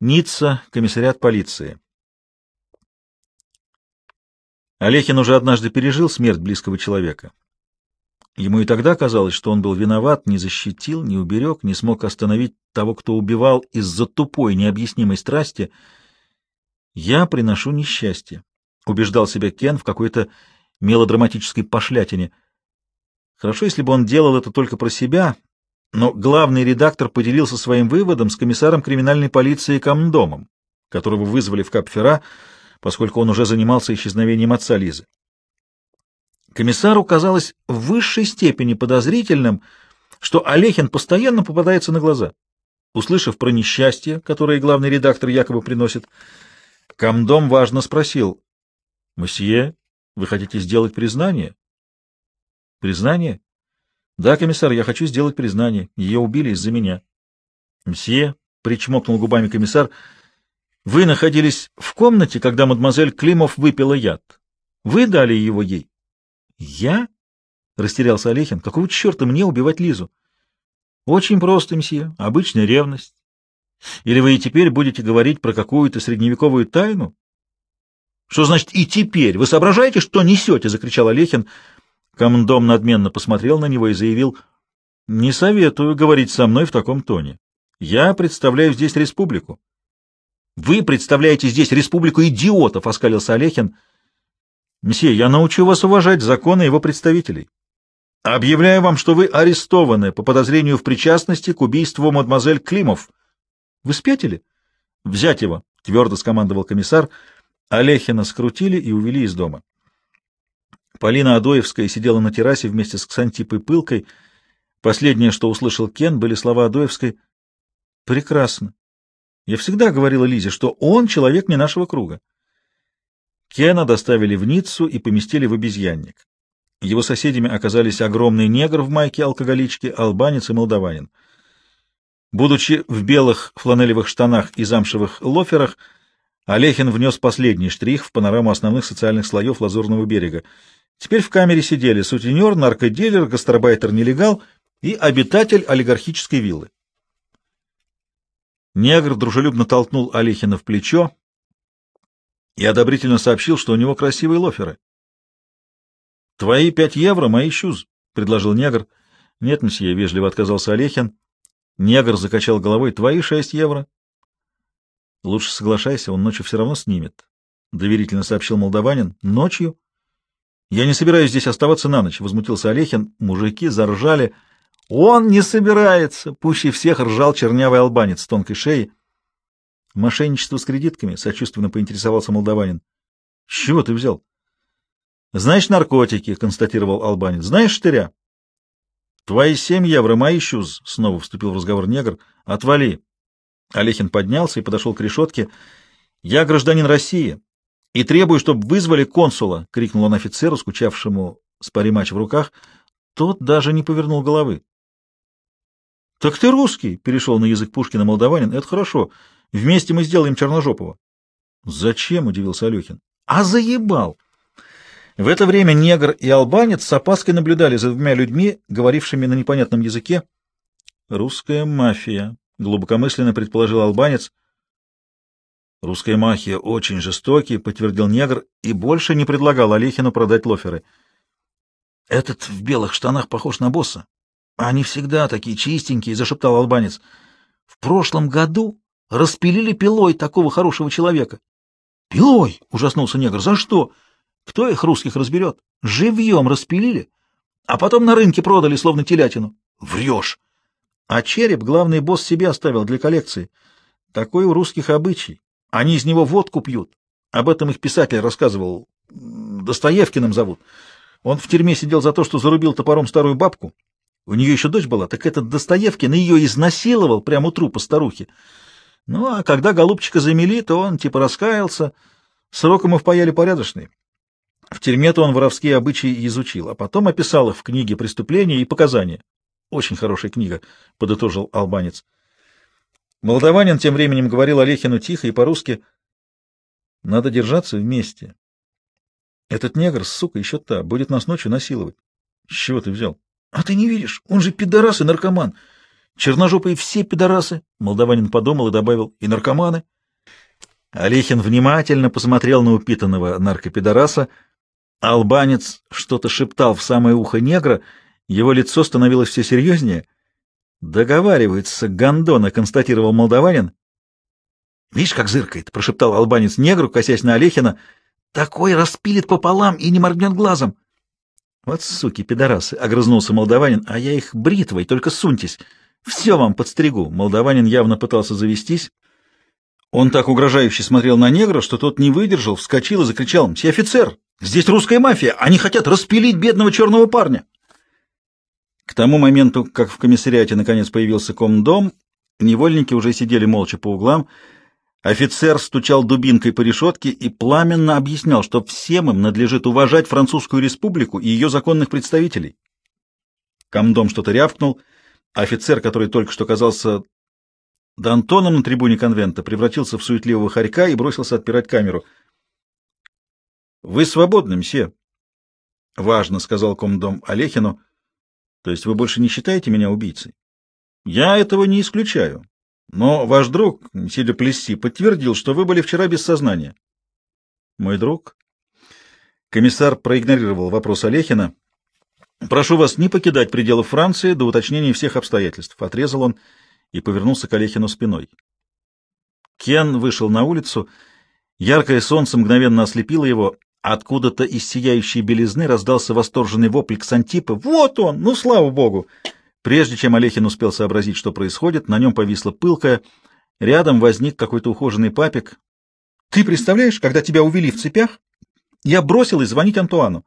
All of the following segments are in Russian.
Ницца, комиссариат полиции. Олехин уже однажды пережил смерть близкого человека. Ему и тогда казалось, что он был виноват, не защитил, не уберег, не смог остановить того, кто убивал из-за тупой, необъяснимой страсти. «Я приношу несчастье», — убеждал себя Кен в какой-то мелодраматической пошлятине. Хорошо, если бы он делал это только про себя, но главный редактор поделился своим выводом с комиссаром криминальной полиции Камдомом, которого вызвали в Капфера, поскольку он уже занимался исчезновением отца Лизы. Комиссару казалось в высшей степени подозрительным, что Олехин постоянно попадается на глаза. Услышав про несчастье, которое главный редактор якобы приносит, Камдом важно спросил, «Мсье, вы хотите сделать признание?» «Признание?» «Да, комиссар, я хочу сделать признание. Ее убили из-за меня». «Мсье», — причмокнул губами комиссар, — «вы находились в комнате, когда мадемуазель Климов выпила яд. Вы дали его ей?» «Я?» — растерялся Олехин. «Какого черта мне убивать Лизу?» «Очень просто, мсье. Обычная ревность. Или вы и теперь будете говорить про какую-то средневековую тайну?» «Что значит «и теперь»? Вы соображаете, что несете?» — закричал Олехин. Комдом надменно посмотрел на него и заявил, «Не советую говорить со мной в таком тоне. Я представляю здесь республику». «Вы представляете здесь республику идиотов!» — оскалился Олехин. Месье, я научу вас уважать законы его представителей. Объявляю вам, что вы арестованы по подозрению в причастности к убийству мадемуазель Климов. Вы спятили? Взять его, твердо скомандовал комиссар. Олехина скрутили и увели из дома. Полина Адоевская сидела на террасе вместе с Ксантипой Пылкой. Последнее, что услышал Кен, были слова Адоевской. «Прекрасно. Я всегда говорила Лизе, что он человек не нашего круга. Кена доставили в Ниццу и поместили в обезьянник. Его соседями оказались огромный негр в майке алкоголички, албанец и молдаванин. Будучи в белых фланелевых штанах и замшевых лоферах, Олехин внес последний штрих в панораму основных социальных слоев Лазурного берега. Теперь в камере сидели сутенер, наркодилер, гастарбайтер-нелегал и обитатель олигархической виллы. Негр дружелюбно толкнул Олехина в плечо, и одобрительно сообщил, что у него красивые лоферы. — Твои пять евро, мои щуз, — предложил негр. — Нет, месье, — вежливо отказался Олехин. Негр закачал головой. — Твои шесть евро. — Лучше соглашайся, он ночью все равно снимет, — доверительно сообщил молдаванин. — Ночью? — Я не собираюсь здесь оставаться на ночь, — возмутился Олехин. Мужики заржали. — Он не собирается! — пуще всех ржал чернявый албанец с тонкой шеей. Мошенничество с кредитками? Сочувственно поинтересовался молдаванин. С чего ты взял? Знаешь наркотики, констатировал албанец. Знаешь штыря? Твои семь евро, мои щуз, снова вступил в разговор негр. Отвали. Олехин поднялся и подошел к решетке. Я гражданин России и требую, чтобы вызвали консула, крикнул он офицеру, скучавшему с паримач в руках. Тот даже не повернул головы. — Так ты русский, — перешел на язык Пушкина молдаванин. — Это хорошо. Вместе мы сделаем Черножопова. — Зачем? — удивился Алехин. — А заебал! В это время негр и албанец с опаской наблюдали за двумя людьми, говорившими на непонятном языке. — Русская мафия, — глубокомысленно предположил албанец. — Русская мафия очень жестокий, — подтвердил негр, и больше не предлагал Олехину продать лоферы. — Этот в белых штанах похож на босса. — Они всегда такие чистенькие, — зашептал албанец. — В прошлом году Распилили пилой такого хорошего человека. — Пилой? — ужаснулся негр. — За что? Кто их русских разберет? Живьем распилили, а потом на рынке продали, словно телятину. — Врешь! А череп главный босс себе оставил для коллекции. Такой у русских обычай. Они из него водку пьют. Об этом их писатель рассказывал. Достоевкиным зовут. Он в тюрьме сидел за то, что зарубил топором старую бабку. У нее еще дочь была, так этот Достоевкин ее изнасиловал прямо у трупа старухи. Ну, а когда голубчика замели, то он типа раскаялся. Срок ему впаяли порядочный. В тюрьме-то он воровские обычаи изучил, а потом описал их в книге «Преступления и показания». Очень хорошая книга, — подытожил албанец. Молдаванин тем временем говорил Олехину тихо и по-русски. Надо держаться вместе. Этот негр, сука, еще та, будет нас ночью насиловать. С чего ты взял? А ты не видишь, он же пидорас и наркоман. Черножопые все пидорасы, молдаванин подумал и добавил, и наркоманы. Олехин внимательно посмотрел на упитанного наркопидораса. Албанец что-то шептал в самое ухо негра, его лицо становилось все серьезнее. «Договаривается, гондона», — констатировал молдаванин. «Видишь, как зыркает», — прошептал албанец негру, косясь на Олехина. «Такой распилит пополам и не моргнет глазом». «Вот суки, пидорасы!» — огрызнулся молдаванин. «А я их бритвой, только суньтесь. Все вам подстригу». Молдаванин явно пытался завестись. Он так угрожающе смотрел на негра, что тот не выдержал, вскочил и закричал. «Мсье офицер! Здесь русская мафия! Они хотят распилить бедного черного парня!» К тому моменту, как в комиссариате наконец появился комдом, невольники уже сидели молча по углам, Офицер стучал дубинкой по решетке и пламенно объяснял, что всем им надлежит уважать Французскую республику и ее законных представителей. Комдом что-то рявкнул. Офицер, который только что казался Д'Антоном на трибуне конвента, превратился в суетливого хорька и бросился отпирать камеру. — Вы свободны, мсье? — Важно, — сказал комдом Олехину. — То есть вы больше не считаете меня убийцей? — Я этого не исключаю. Но ваш друг, сидя Плесси, подтвердил, что вы были вчера без сознания. Мой друг? Комиссар проигнорировал вопрос Олехина. Прошу вас не покидать пределов Франции до уточнения всех обстоятельств. Отрезал он и повернулся к Олехину спиной. Кен вышел на улицу. Яркое солнце мгновенно ослепило его. Откуда-то из сияющей белизны раздался восторженный вопль Ксантипа. «Вот он! Ну, слава богу!» Прежде чем Олехин успел сообразить, что происходит, на нем повисла пылкая, рядом возник какой-то ухоженный папик. «Ты представляешь, когда тебя увели в цепях, я бросилась звонить Антуану.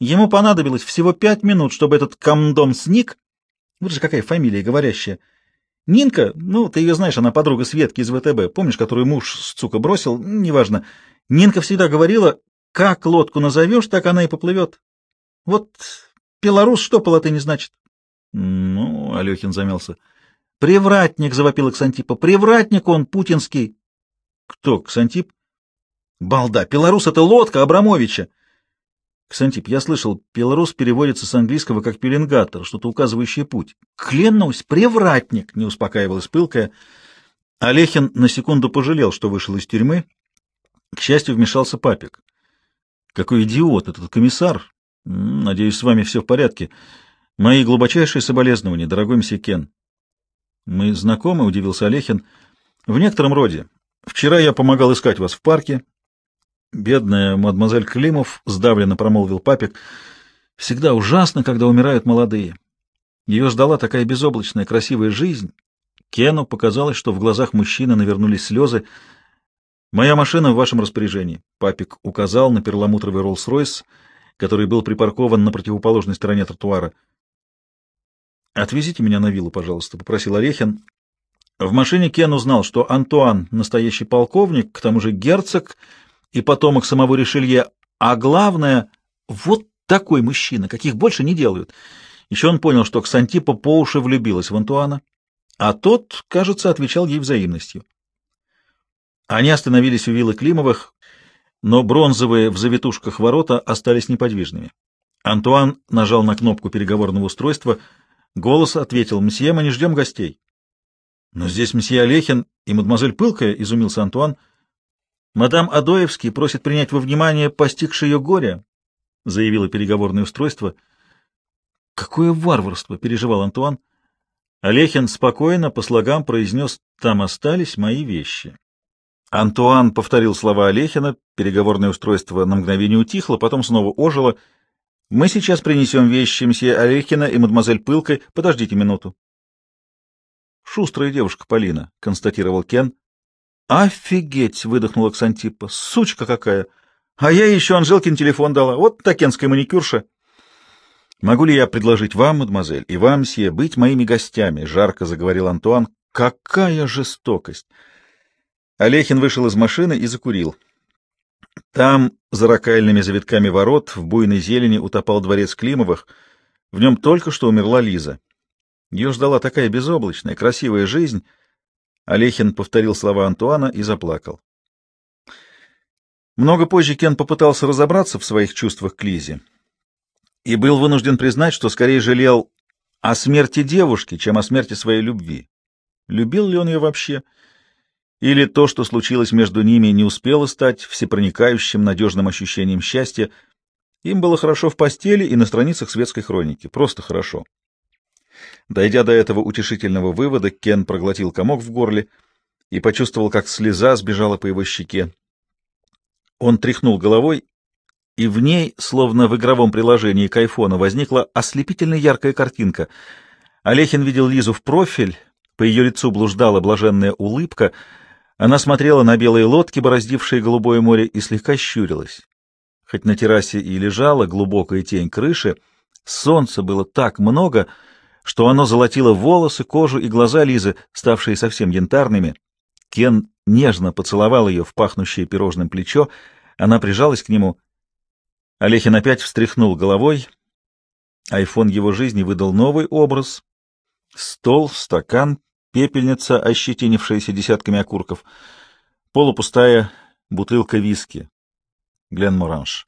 Ему понадобилось всего пять минут, чтобы этот комдом сник. Вот же какая фамилия говорящая. Нинка, ну, ты ее знаешь, она подруга Светки из ВТБ, помнишь, которую муж с цука бросил, неважно. Нинка всегда говорила, как лодку назовешь, так она и поплывет. Вот белорус что по латыни значит? Ну, Алехин замялся. Привратник, завопил Ксантипа. Привратник он, путинский. Кто, Ксантип? Балда, Белорус — это лодка Абрамовича. Ксантип, я слышал, Белорус переводится с английского как пеленгатор, что-то указывающее путь. Клянусь, привратник, не успокаивалась пылкая. Олехин на секунду пожалел, что вышел из тюрьмы. К счастью, вмешался папик. Какой идиот этот комиссар. Надеюсь, с вами все в порядке. Мои глубочайшие соболезнования, дорогой мсье Кен. Мы знакомы, удивился Олехин. В некотором роде. Вчера я помогал искать вас в парке. Бедная мадемуазель Климов сдавленно промолвил папик. Всегда ужасно, когда умирают молодые. Ее ждала такая безоблачная, красивая жизнь. Кену показалось, что в глазах мужчины навернулись слезы. «Моя машина в вашем распоряжении», — папик указал на перламутровый Роллс-Ройс, который был припаркован на противоположной стороне тротуара. «Отвезите меня на виллу, пожалуйста», — попросил Орехин. В машине Кен узнал, что Антуан — настоящий полковник, к тому же герцог и потомок самого Ришелье, а главное — вот такой мужчина, каких больше не делают. Еще он понял, что Ксантипа по уши влюбилась в Антуана, а тот, кажется, отвечал ей взаимностью. Они остановились у виллы Климовых, но бронзовые в завитушках ворота остались неподвижными. Антуан нажал на кнопку переговорного устройства — Голос ответил, «Мсье, мы не ждем гостей». «Но здесь мсье Олехин и мадемуазель Пылкая», — изумился Антуан. «Мадам Адоевский просит принять во внимание постигшее ее горе», — заявило переговорное устройство. «Какое варварство!» — переживал Антуан. Олехин спокойно по слогам произнес «Там остались мои вещи». Антуан повторил слова Олехина, переговорное устройство на мгновение утихло, потом снова ожило — мы сейчас принесем вещи мсье Олехина и мадемуазель Пылкой. Подождите минуту. Шустрая девушка Полина, — констатировал Кен. Офигеть, — выдохнула Ксантипа. Сучка какая! А я еще Анжелкин телефон дала. Вот такенская маникюрша. Могу ли я предложить вам, мадемуазель, и вам, мсье, быть моими гостями? — жарко заговорил Антуан. Какая жестокость! Олехин вышел из машины и закурил. Там, за ракальными завитками ворот, в буйной зелени утопал дворец Климовых. В нем только что умерла Лиза. Ее ждала такая безоблачная, красивая жизнь. Олехин повторил слова Антуана и заплакал. Много позже Кен попытался разобраться в своих чувствах к Лизе и был вынужден признать, что скорее жалел о смерти девушки, чем о смерти своей любви. Любил ли он ее вообще? Или то, что случилось между ними, не успело стать всепроникающим надежным ощущением счастья? Им было хорошо в постели и на страницах светской хроники. Просто хорошо. Дойдя до этого утешительного вывода, Кен проглотил комок в горле и почувствовал, как слеза сбежала по его щеке. Он тряхнул головой, и в ней, словно в игровом приложении к айфону, возникла ослепительно яркая картинка. Олехин видел Лизу в профиль, по ее лицу блуждала блаженная улыбка, она смотрела на белые лодки, бороздившие голубое море, и слегка щурилась. Хоть на террасе и лежала глубокая тень крыши, солнца было так много, что оно золотило волосы, кожу и глаза Лизы, ставшие совсем янтарными. Кен нежно поцеловал ее в пахнущее пирожным плечо, она прижалась к нему. Олехин опять встряхнул головой. Айфон его жизни выдал новый образ. Стол, стакан, пепельница, ощетинившаяся десятками окурков, полупустая бутылка виски. Глен Моранж.